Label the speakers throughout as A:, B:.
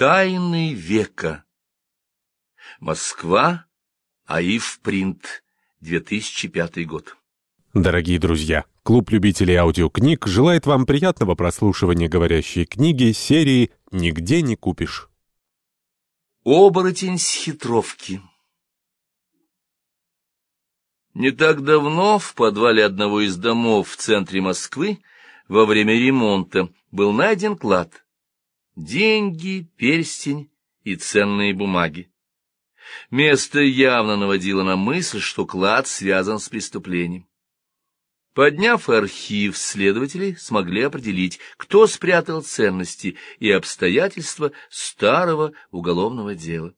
A: Тайны века. Москва. АИФ Принт. 2005 год.
B: Дорогие друзья, клуб любителей аудиокниг желает вам приятного прослушивания говорящей книги серии «Нигде не купишь».
A: Оборотень с хитровки. Не так давно в подвале одного из домов в центре Москвы во время ремонта был найден клад. Деньги, перстень и ценные бумаги. Место явно наводило на мысль, что клад связан с преступлением. Подняв архив, следователи смогли определить, кто спрятал ценности и обстоятельства старого уголовного дела.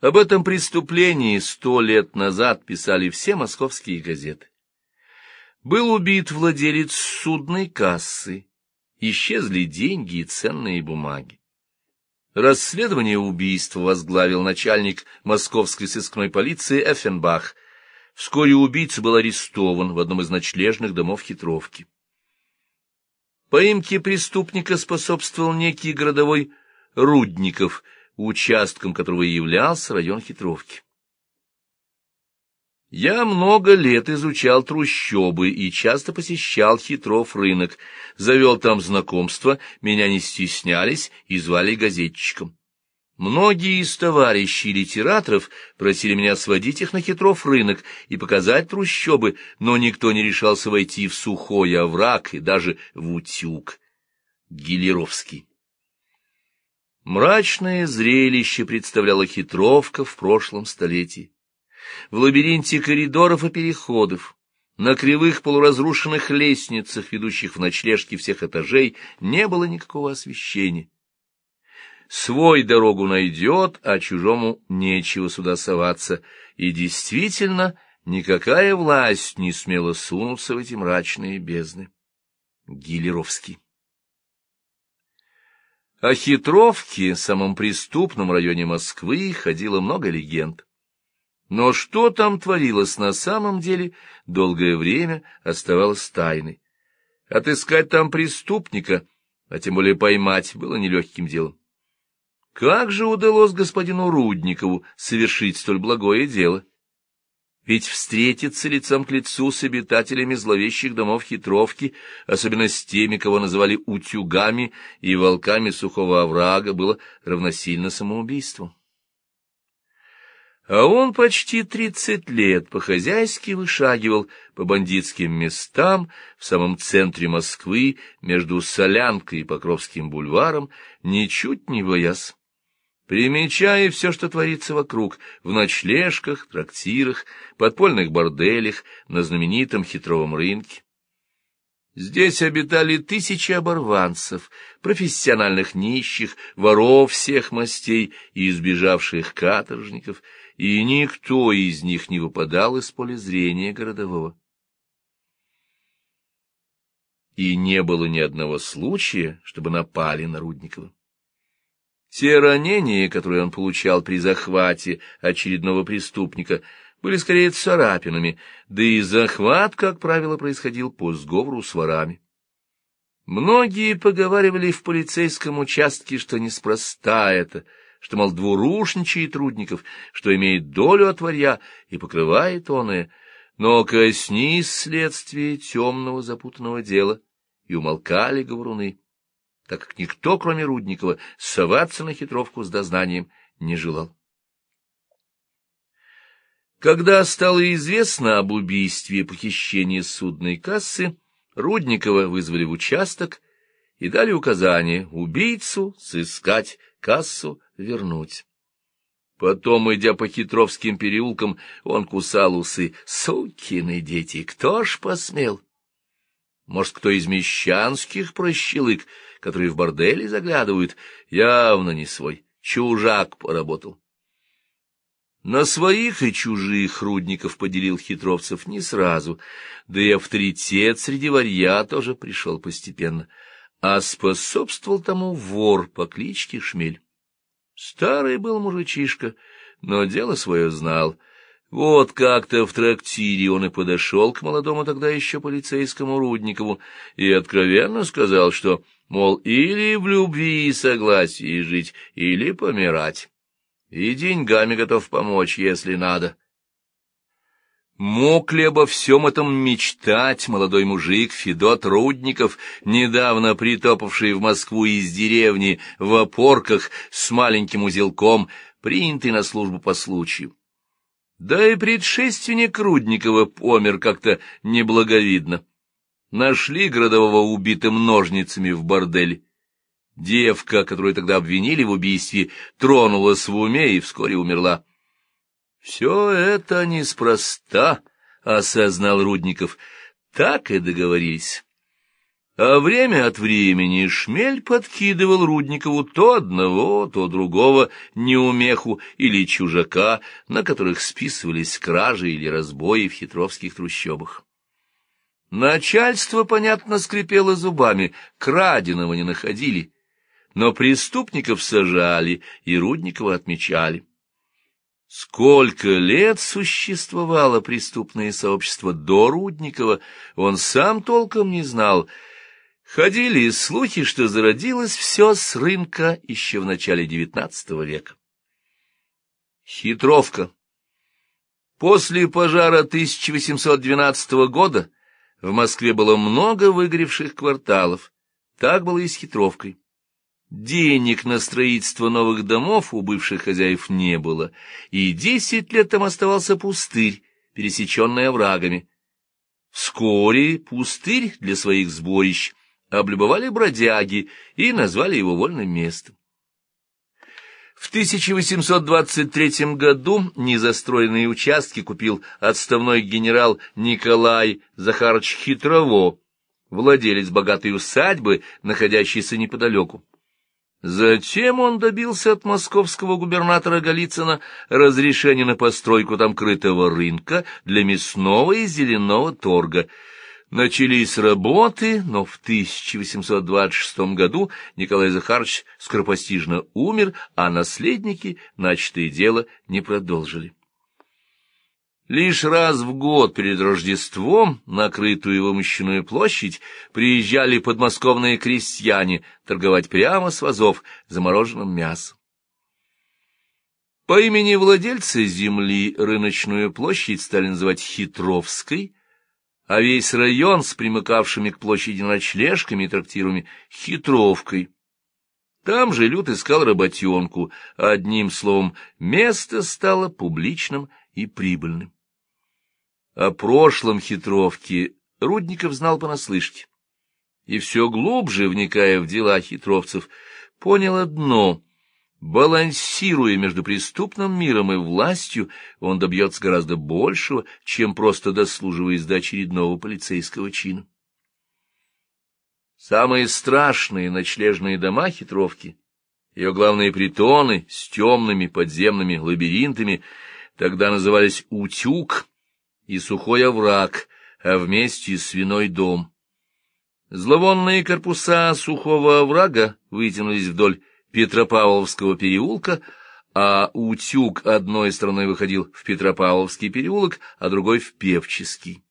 A: Об этом преступлении сто лет назад писали все московские газеты. Был убит владелец судной кассы, исчезли деньги и ценные бумаги. Расследование убийства возглавил начальник московской сыскной полиции Эффенбах. Вскоре убийца был арестован в одном из ночлежных домов хитровки. Поимке преступника способствовал некий городовой Рудников, участком которого являлся район хитровки. Я много лет изучал трущобы и часто посещал хитров рынок, завел там знакомства, меня не стеснялись и звали газетчиком. Многие из товарищей литераторов просили меня сводить их на хитров рынок и показать трущобы, но никто не решался войти в сухой овраг и даже в утюг. Гилеровский. Мрачное зрелище представляла хитровка в прошлом столетии в лабиринте коридоров и переходов, на кривых полуразрушенных лестницах, ведущих в ночлежки всех этажей, не было никакого освещения. Свой дорогу найдет, а чужому нечего сюда соваться, и действительно никакая власть не смела сунуться в эти мрачные бездны. Гилеровский О хитровке, самом преступном районе Москвы, ходило много легенд. Но что там творилось на самом деле, долгое время оставалось тайной. Отыскать там преступника, а тем более поймать, было нелегким делом. Как же удалось господину Рудникову совершить столь благое дело? Ведь встретиться лицом к лицу с обитателями зловещих домов хитровки, особенно с теми, кого называли утюгами и волками сухого оврага, было равносильно самоубийству. А он почти тридцать лет по-хозяйски вышагивал по бандитским местам в самом центре Москвы, между Солянкой и Покровским бульваром, ничуть не боясь. Примечая все, что творится вокруг, в ночлежках, трактирах, подпольных борделях, на знаменитом хитровом рынке. Здесь обитали тысячи оборванцев, профессиональных нищих, воров всех мастей и избежавших каторжников — и никто из них не выпадал из поля зрения городового. И не было ни одного случая, чтобы напали на Рудникова. Те ранения, которые он получал при захвате очередного преступника, были скорее царапинами, да и захват, как правило, происходил по сговору с ворами. Многие поговаривали в полицейском участке, что неспроста это — что, мол, двурушничает Рудников, что имеет долю от варья и покрывает оное, но коснись следствие темного запутанного дела, и умолкали говоруны, так как никто, кроме Рудникова, соваться на хитровку с дознанием не желал. Когда стало известно об убийстве и похищении судной кассы, Рудникова вызвали в участок и дали указание убийцу сыскать, кассу вернуть. Потом, идя по хитровским переулкам, он кусал усы. Сукины дети, кто ж посмел? Может, кто из мещанских прощелык, которые в борделе заглядывают, явно не свой, чужак поработал. На своих и чужих Рудников поделил хитровцев не сразу, да и авторитет среди варья тоже пришел постепенно — а способствовал тому вор по кличке Шмель. Старый был мужичишка, но дело свое знал. Вот как-то в трактире он и подошел к молодому тогда еще полицейскому Рудникову и откровенно сказал, что мол, или в любви и согласии жить, или помирать. И деньгами готов помочь, если надо. Мог ли обо всем этом мечтать молодой мужик Федот Рудников, недавно притопавший в Москву из деревни в опорках с маленьким узелком, принятый на службу по случаю? Да и предшественник Рудникова помер как-то неблаговидно. Нашли городового убитым ножницами в борделе. Девка, которую тогда обвинили в убийстве, тронулась в уме и вскоре умерла. Все это неспроста, — осознал Рудников. Так и договорились. А время от времени Шмель подкидывал Рудникову то одного, то другого неумеху или чужака, на которых списывались кражи или разбои в хитровских трущобах. Начальство, понятно, скрипело зубами, краденого не находили, но преступников сажали и Рудникова отмечали. Сколько лет существовало преступное сообщество до Рудникова, он сам толком не знал. Ходили слухи, что зародилось все с рынка еще в начале XIX века. Хитровка. После пожара 1812 года в Москве было много выгоревших кварталов. Так было и с хитровкой. Денег на строительство новых домов у бывших хозяев не было, и десять лет там оставался пустырь, пересеченный оврагами. Вскоре пустырь для своих сборищ облюбовали бродяги и назвали его вольным местом. В 1823 году незастроенные участки купил отставной генерал Николай Захарович Хитрово, владелец богатой усадьбы, находящейся неподалеку. Затем он добился от московского губернатора Голицына разрешения на постройку там крытого рынка для мясного и зеленого торга. Начались работы, но в 1826 году Николай Захарович скоропостижно умер, а наследники начатое дело не продолжили. Лишь раз в год перед Рождеством на крытую вымощенную площадь приезжали подмосковные крестьяне торговать прямо с вазов замороженным мясом. По имени владельца земли рыночную площадь стали называть Хитровской, а весь район с примыкавшими к площади ночлежками и трактирами — Хитровкой. Там же Люд искал работенку, одним словом, место стало публичным и прибыльным. О прошлом хитровки Рудников знал понаслышке. И все глубже, вникая в дела хитровцев, понял одно — Балансируя между преступным миром и властью, он добьется гораздо большего, чем просто дослуживаясь до очередного полицейского чина. Самые страшные ночлежные дома хитровки, ее главные притоны с темными подземными лабиринтами, тогда назывались «Утюг», и сухой овраг, а вместе свиной дом. Зловонные корпуса сухого оврага вытянулись вдоль Петропавловского переулка, а утюг одной стороной выходил в Петропавловский переулок, а другой в Певческий.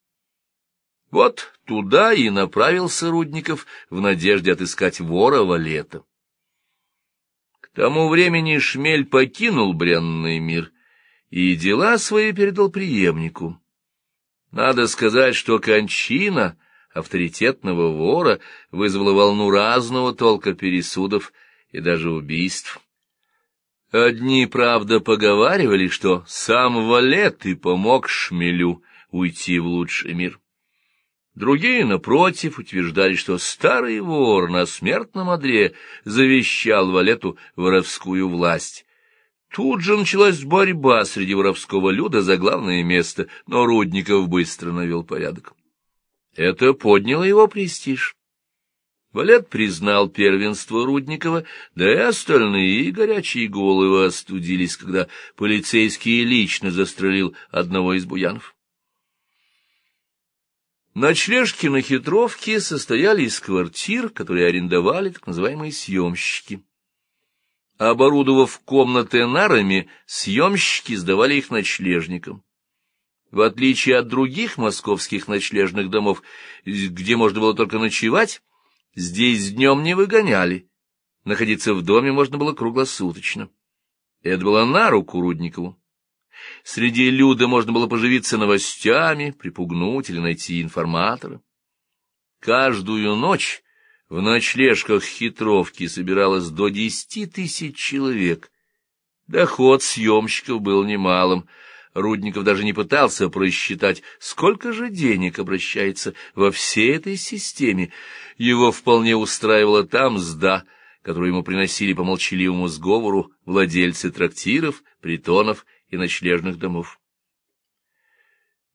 A: Вот туда и направился Рудников в надежде отыскать вора Валета. К тому времени Шмель покинул бренный мир и дела свои передал преемнику. Надо сказать, что кончина авторитетного вора вызвала волну разного толка пересудов и даже убийств. Одни, правда, поговаривали, что сам Валет и помог Шмелю уйти в лучший мир. Другие, напротив, утверждали, что старый вор на смертном одре завещал Валету воровскую власть, Тут же началась борьба среди воровского люда за главное место, но Рудников быстро навел порядок. Это подняло его престиж. Валет признал первенство Рудникова, да и остальные горячие головы остудились, когда полицейский лично застрелил одного из буянов. Ночлежки на хитровке состояли из квартир, которые арендовали так называемые съемщики. Оборудовав комнаты нарами, съемщики сдавали их ночлежникам. В отличие от других московских ночлежных домов, где можно было только ночевать, Здесь днем не выгоняли. Находиться в доме можно было круглосуточно. Это было на руку Рудникову. Среди люда можно было поживиться новостями, припугнуть или найти информатора. Каждую ночь в ночлежках хитровки собиралось до десяти тысяч человек. Доход съемщиков был немалым. Рудников даже не пытался просчитать, сколько же денег обращается во всей этой системе. Его вполне устраивала там сда, которую ему приносили по молчаливому сговору владельцы трактиров, притонов и ночлежных домов.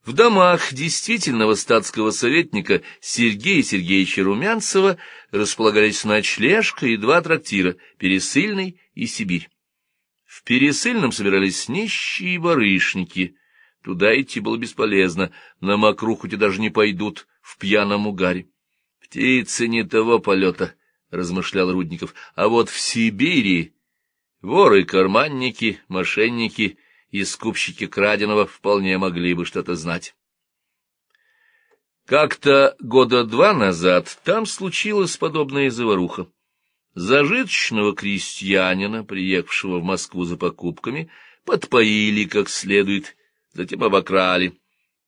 A: В домах действительного статского советника Сергея Сергеевича Румянцева располагались ночлежка и два трактира — Пересыльный и Сибирь. В Пересыльном собирались нищие и барышники. Туда идти было бесполезно, на мокру хоть и даже не пойдут в пьяном угаре. Птицы не того полета, — размышлял Рудников, — а вот в Сибири воры-карманники, мошенники — и скупщики краденого вполне могли бы что-то знать. Как-то года два назад там случилась подобная заваруха. Зажиточного крестьянина, приехавшего в Москву за покупками, подпоили как следует, затем обокрали.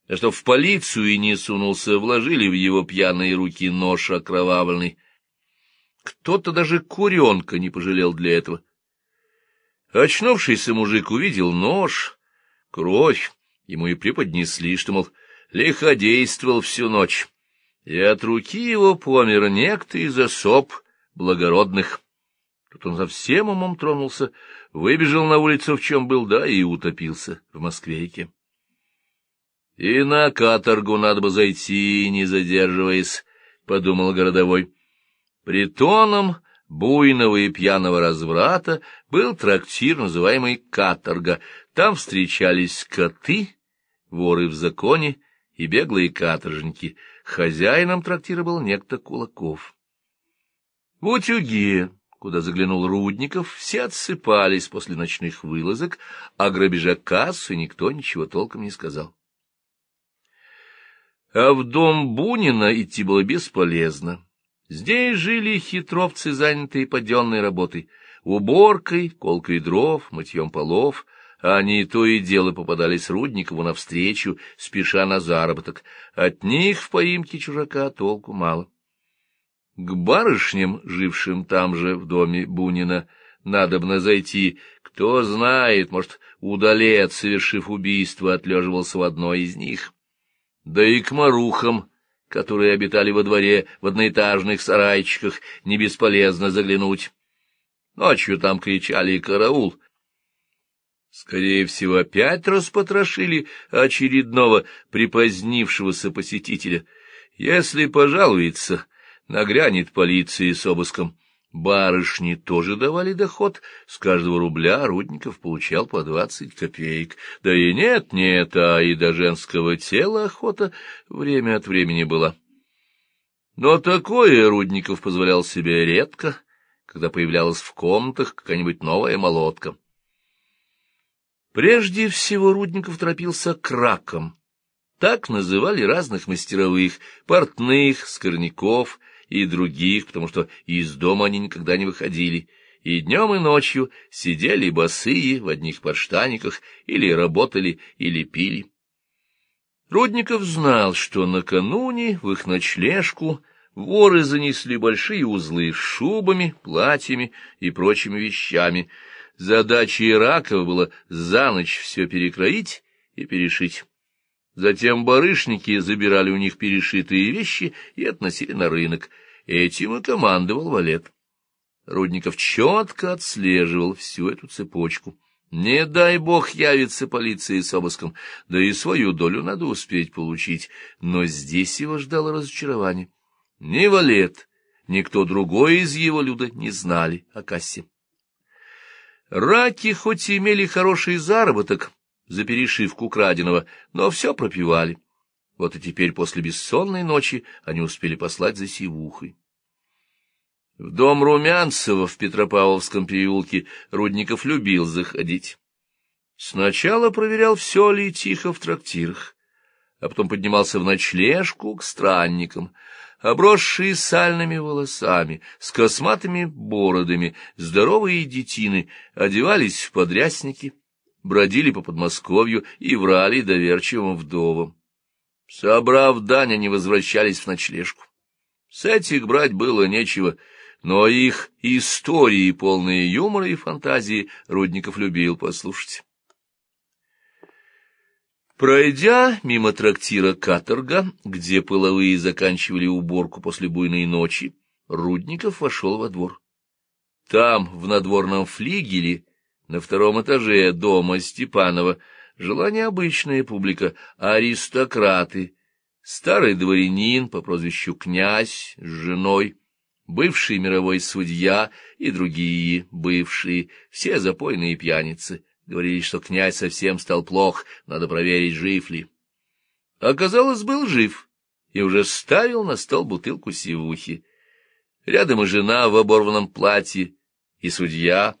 A: А что в полицию и не сунулся, вложили в его пьяные руки нож окровавленный. Кто-то даже куренка не пожалел для этого. Очнувшийся мужик увидел нож, кровь, ему и преподнесли, что, мол, лиходействовал всю ночь, и от руки его помер некто из особ благородных. Тут он совсем умом тронулся, выбежал на улицу, в чем был, да, и утопился в Москвейке. И на каторгу надо бы зайти, не задерживаясь, — подумал городовой. Притоном буйного и пьяного разврата был трактир, называемый «Каторга». Там встречались коты, воры в законе и беглые каторжники. Хозяином трактира был некто Кулаков. В утюге, куда заглянул Рудников, все отсыпались после ночных вылазок, а грабежа кассы никто ничего толком не сказал. А в дом Бунина идти было бесполезно. Здесь жили хитровцы, занятые подъемной работой, уборкой, колкой дров, мытьем полов. Они то и дело попадались Рудникову навстречу, спеша на заработок. От них в поимке чужака толку мало. К барышням, жившим там же, в доме Бунина, надобно зайти. Кто знает, может, удалец, совершив убийство, отлеживался в одной из них. Да и к марухам, которые обитали во дворе в одноэтажных сарайчиках, не бесполезно заглянуть. Ночью там кричали «караул». Скорее всего, опять распотрошили очередного припозднившегося посетителя. Если пожалуется, нагрянет полиция с обыском. Барышни тоже давали доход, с каждого рубля Рудников получал по двадцать копеек. Да и нет-нет, а и до женского тела охота время от времени была. Но такое Рудников позволял себе редко, когда появлялась в комнатах какая-нибудь новая молотка. Прежде всего Рудников торопился к ракам. Так называли разных мастеровых, портных, скорняков — и других, потому что из дома они никогда не выходили, и днем и ночью сидели босые в одних подштаниках или работали, или пили. Рудников знал, что накануне в их ночлежку воры занесли большие узлы с шубами, платьями и прочими вещами. Задачей Ракова было за ночь все перекроить и перешить. Затем барышники забирали у них перешитые вещи и относили на рынок. Этим и командовал Валет. Рудников четко отслеживал всю эту цепочку. Не дай бог явится полиции с обыском, да и свою долю надо успеть получить. Но здесь его ждало разочарование. Ни Валет, ни кто другой из его люда не знали о кассе. Раки хоть и имели хороший заработок, за перешивку краденого, но все пропивали. Вот и теперь после бессонной ночи они успели послать за сивухой. В дом Румянцева в Петропавловском переулке Рудников любил заходить. Сначала проверял, все ли тихо в трактирах, а потом поднимался в ночлежку к странникам. Обросшие сальными волосами, с косматыми бородами, здоровые детины одевались в подрясники, бродили по Подмосковью и врали доверчивым вдовам. Собрав дань, они возвращались в ночлежку. С этих брать было нечего, но их истории, полные юмора и фантазии, Рудников любил послушать. Пройдя мимо трактира «Каторга», где половые заканчивали уборку после буйной ночи, Рудников вошел во двор. Там, в надворном флигеле, на втором этаже дома Степанова, жила необычная публика — аристократы, старый дворянин по прозвищу князь с женой, бывший мировой судья и другие бывшие, все запойные пьяницы — Говорили, что князь совсем стал плох, надо проверить, жив ли. Оказалось, был жив и уже ставил на стол бутылку сивухи. Рядом и жена в оборванном платье, и судья,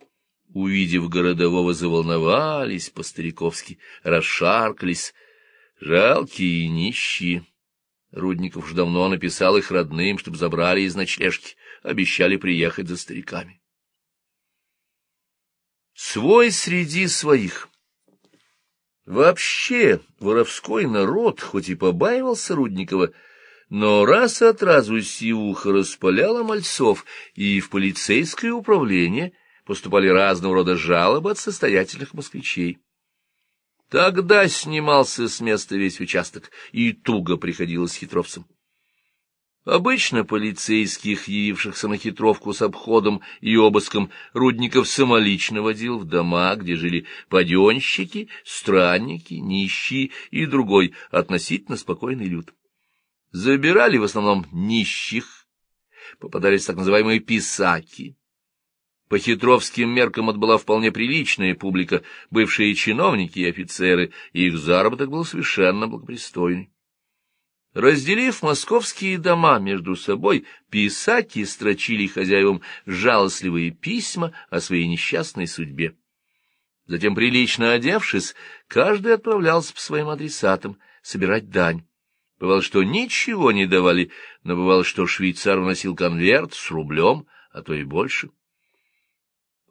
A: увидев городового, заволновались по-стариковски, расшаркались, жалкие и нищие. Рудников уж давно написал их родным, чтобы забрали из ночлежки, обещали приехать за стариками. Свой среди своих. Вообще, воровской народ, хоть и побаивался Рудникова, но раз от разу сивуха распаляла мальцов, и в полицейское управление поступали разного рода жалобы от состоятельных москвичей. Тогда снимался с места весь участок, и туго приходилось хитровцам. Обычно полицейских, явившихся на хитровку с обходом и обыском, Рудников самолично водил в дома, где жили паденщики, странники, нищие и другой относительно спокойный люд. Забирали в основном нищих, попадались так называемые писаки. По хитровским меркам это была вполне приличная публика, бывшие чиновники и офицеры, и их заработок был совершенно благопристойный. Разделив московские дома между собой, писаки строчили хозяевам жалостливые письма о своей несчастной судьбе. Затем, прилично одевшись, каждый отправлялся по своим адресатам собирать дань. Бывало, что ничего не давали, но бывало, что швейцар вносил конверт с рублем, а то и больше.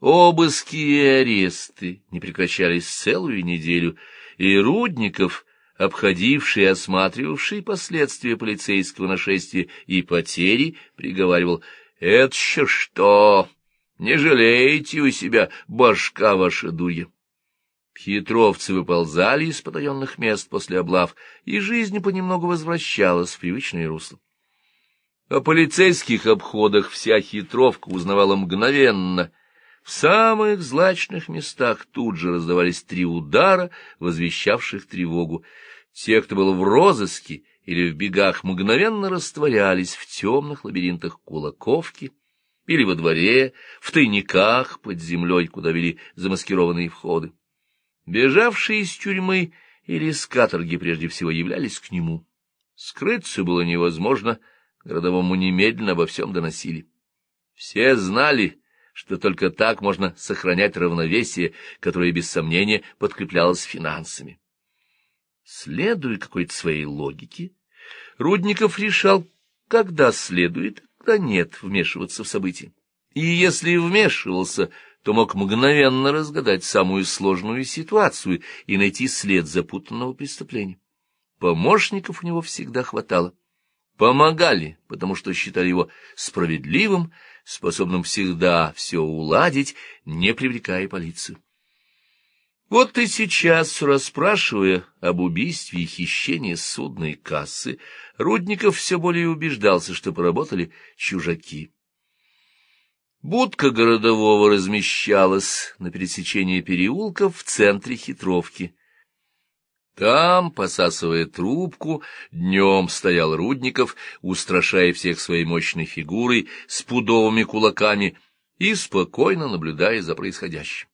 A: Обыски и аресты не прекращались целую неделю, и Рудников — обходивший и осматривавший последствия полицейского нашествия и потери, приговаривал «Это еще что? Не жалеете у себя, башка ваша дурья!» Хитровцы выползали из потаенных мест после облав, и жизнь понемногу возвращалась в привычное русло. О полицейских обходах вся хитровка узнавала мгновенно. В самых злачных местах тут же раздавались три удара, возвещавших тревогу. Те, кто был в розыске или в бегах, мгновенно растворялись в темных лабиринтах Кулаковки или во дворе, в тайниках под землей, куда вели замаскированные входы. Бежавшие из тюрьмы или из каторги прежде всего являлись к нему. Скрыться было невозможно, городовому немедленно обо всем доносили. Все знали, что только так можно сохранять равновесие, которое, без сомнения, подкреплялось финансами. Следуя какой-то своей логике, Рудников решал, когда следует, когда нет вмешиваться в события. И если вмешивался, то мог мгновенно разгадать самую сложную ситуацию и найти след запутанного преступления. Помощников у него всегда хватало. Помогали, потому что считали его справедливым, способным всегда все уладить, не привлекая полицию. Вот и сейчас, расспрашивая об убийстве и хищении судной кассы, Рудников все более убеждался, что поработали чужаки. Будка городового размещалась на пересечении переулков в центре хитровки. Там, посасывая трубку, днем стоял Рудников, устрашая всех своей мощной фигурой, с пудовыми кулаками и спокойно наблюдая за происходящим.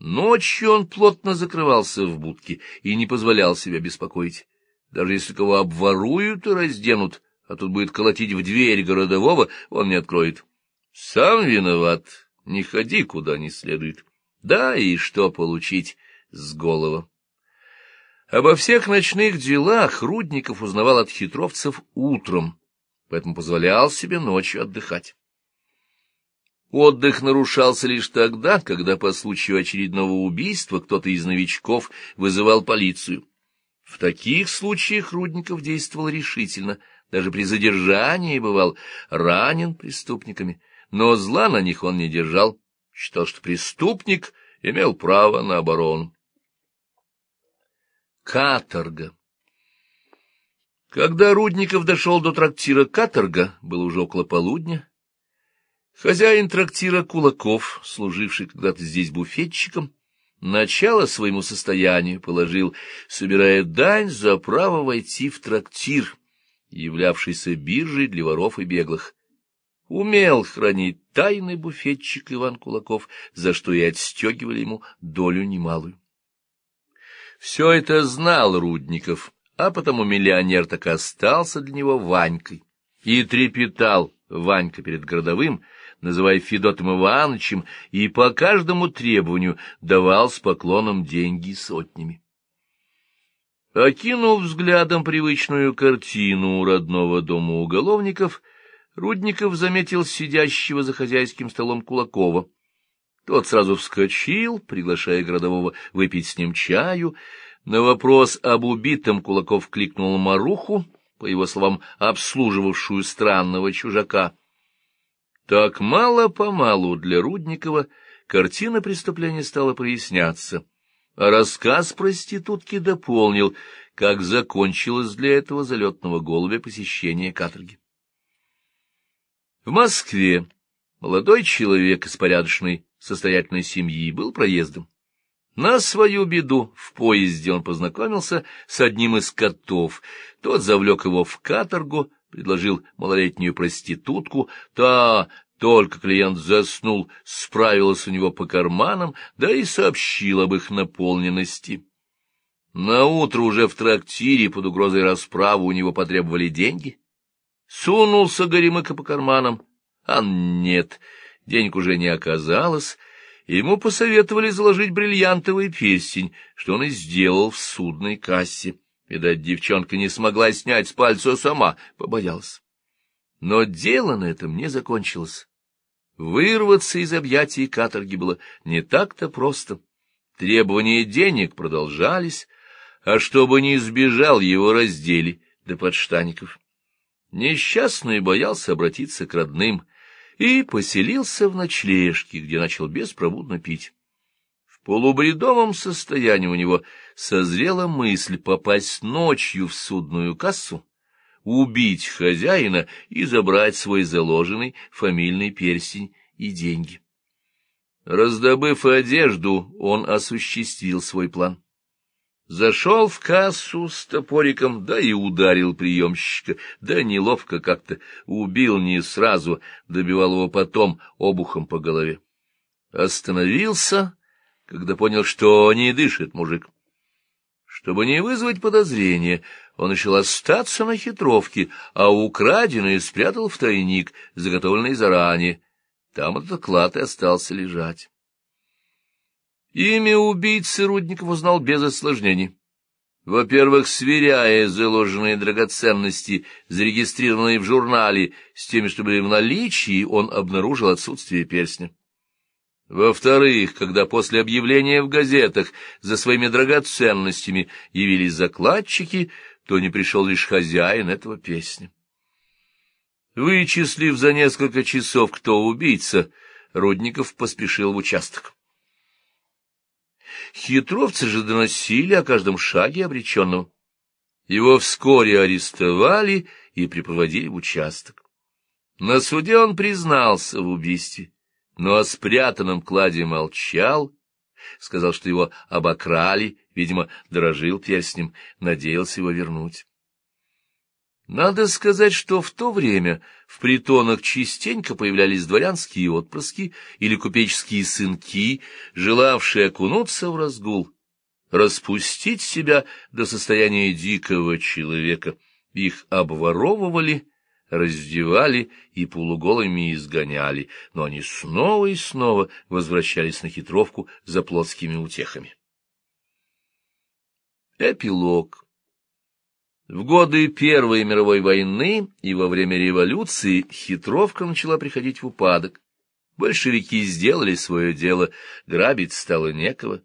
A: Ночью он плотно закрывался в будке и не позволял себя беспокоить. Даже если кого обворуют и разденут, а тут будет колотить в дверь городового, он не откроет. Сам виноват, не ходи куда не следует. Да и что получить с голова. Обо всех ночных делах Рудников узнавал от хитровцев утром, поэтому позволял себе ночью отдыхать. Отдых нарушался лишь тогда, когда по случаю очередного убийства кто-то из новичков вызывал полицию. В таких случаях Рудников действовал решительно, даже при задержании бывал ранен преступниками, но зла на них он не держал, считал, что преступник имел право на оборону. Каторга Когда Рудников дошел до трактира «Каторга», было уже около полудня, хозяин трактира Кулаков, служивший когда-то здесь буфетчиком, начало своему состоянию положил, собирая дань за право войти в трактир, являвшийся биржей для воров и беглых. Умел хранить тайный буфетчик Иван Кулаков, за что и отстегивали ему долю немалую. Все это знал Рудников, а потому миллионер так и остался для него Ванькой. И трепетал Ванька перед городовым, называя Федотом Ивановичем, и по каждому требованию давал с поклоном деньги сотнями. Окинув взглядом привычную картину родного дома уголовников, Рудников заметил сидящего за хозяйским столом Кулакова. Тот сразу вскочил, приглашая городового выпить с ним чаю. На вопрос об убитом Кулаков кликнул Маруху, по его словам, обслуживавшую странного чужака. Так мало-помалу для Рудникова картина преступления стала проясняться, а рассказ проститутки дополнил, как закончилось для этого залетного голубя посещение каторги. В Москве молодой человек из порядочной состоятельной семьи был проездом. На свою беду в поезде он познакомился с одним из котов. Тот завлек его в каторгу, предложил малолетнюю проститутку. Та, только клиент заснул, справилась у него по карманам, да и сообщил об их наполненности. Наутро уже в трактире под угрозой расправы у него потребовали деньги. Сунулся Горемыка по карманам, а нет, денег уже не оказалось, ему посоветовали заложить бриллиантовый перстень, что он и сделал в судной кассе. Видать, девчонка не смогла снять с пальца сама, побоялась. Но дело на этом не закончилось. Вырваться из объятий каторги было не так-то просто. Требования денег продолжались, а чтобы не избежал, его раздели до подштаников. Несчастный боялся обратиться к родным и поселился в ночлежке, где начал беспробудно пить. В полубредовом состоянии у него созрела мысль попасть ночью в судную кассу, убить хозяина и забрать свой заложенный фамильный перстень и деньги. Раздобыв одежду, он осуществил свой план. Зашел в кассу с топориком, да и ударил приемщика, да неловко как-то, убил не сразу, добивал его потом обухом по голове. Остановился, когда понял, что не дышит мужик. Чтобы не вызвать подозрения, он решил остаться на хитровке, а украденное спрятал в тайник, заготовленный заранее. Там этот клад и остался лежать. Имя убийцы Рудников узнал без осложнений. Во-первых, сверяя заложенные драгоценности, зарегистрированные в журнале, с теми, что были в наличии, он обнаружил отсутствие перстня. Во-вторых, когда после объявления в газетах за своими драгоценностями явились закладчики, то не пришел лишь хозяин этого песни. Вычислив за несколько часов, кто убийца, Рудников поспешил в участок. Хитровцы же доносили о каждом шаге обреченного. Его вскоре арестовали и припроводили в участок. На суде он признался в убийстве, но о спрятанном кладе молчал, сказал, что его обокрали, видимо, дорожил перстнем, надеялся его вернуть. Надо сказать, что в то время в притонах частенько появлялись дворянские отпрыски или купеческие сынки, желавшие окунуться в разгул, распустить себя до состояния дикого человека. Их обворовывали, раздевали и полуголыми изгоняли, но они снова и снова возвращались на хитровку за плотскими утехами. Эпилог В годы Первой мировой войны и во время революции хитровка начала приходить в упадок. Большевики сделали свое дело, грабить стало некого.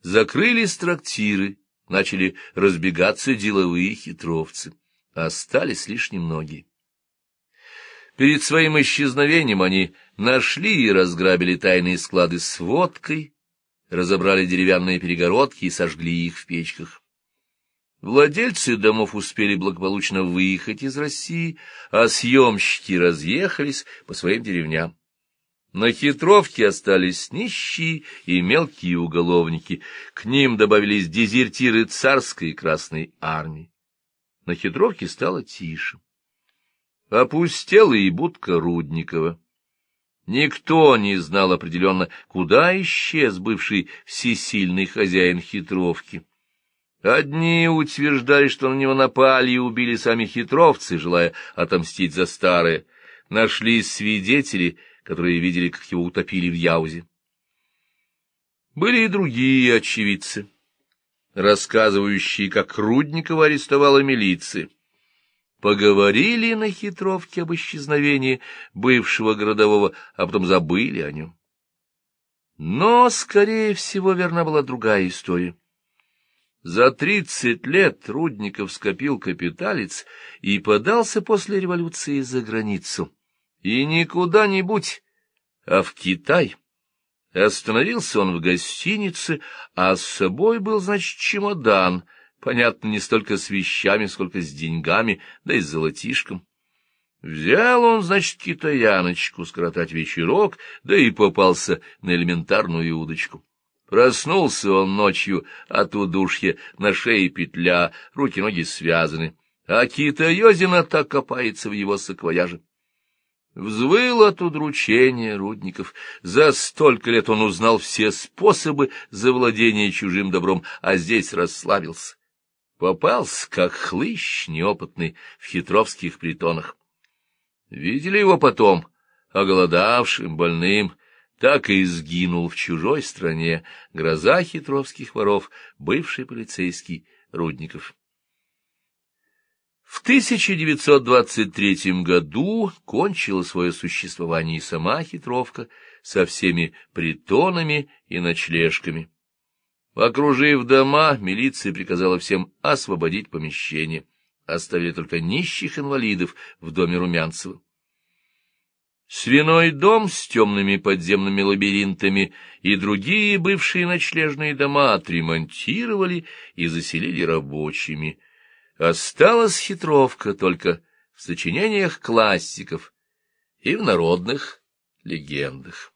A: Закрылись трактиры, начали разбегаться деловые хитровцы. Остались лишь немногие. Перед своим исчезновением они нашли и разграбили тайные склады с водкой, разобрали деревянные перегородки и сожгли их в печках. Владельцы домов успели благополучно выехать из России, а съемщики разъехались по своим деревням. На хитровке остались нищие и мелкие уголовники, к ним добавились дезертиры царской красной армии. На хитровке стало тише. Опустела и будка Рудникова. Никто не знал определенно, куда исчез бывший всесильный хозяин хитровки. Одни утверждали, что на него напали и убили сами хитровцы, желая отомстить за старое. Нашлись свидетели, которые видели, как его утопили в Яузе. Были и другие очевидцы, рассказывающие, как Рудникова арестовала милиция. Поговорили на хитровке об исчезновении бывшего городового, а потом забыли о нем. Но, скорее всего, верна была другая история. За тридцать лет Рудников скопил капиталец и подался после революции за границу. И не куда-нибудь, а в Китай. Остановился он в гостинице, а с собой был, значит, чемодан, понятно, не столько с вещами, сколько с деньгами, да и с золотишком. Взял он, значит, китаяночку скоротать вечерок, да и попался на элементарную удочку. Проснулся он ночью от удушья, на шее петля, руки-ноги связаны, а кита-йозина так копается в его саквояже. Взвыл от удручения Рудников. За столько лет он узнал все способы завладения чужим добром, а здесь расслабился. Попался, как хлыщ неопытный, в хитровских притонах. Видели его потом, оголодавшим, больным, так и сгинул в чужой стране гроза хитровских воров, бывший полицейский Рудников. В 1923 году кончила свое существование и сама хитровка со всеми притонами и ночлежками. Окружив дома, милиция приказала всем освободить помещение. Оставили только нищих инвалидов в доме Румянцева. Свиной дом с темными подземными лабиринтами и другие бывшие ночлежные дома отремонтировали и заселили рабочими. Осталась хитровка только в сочинениях классиков и в народных легендах.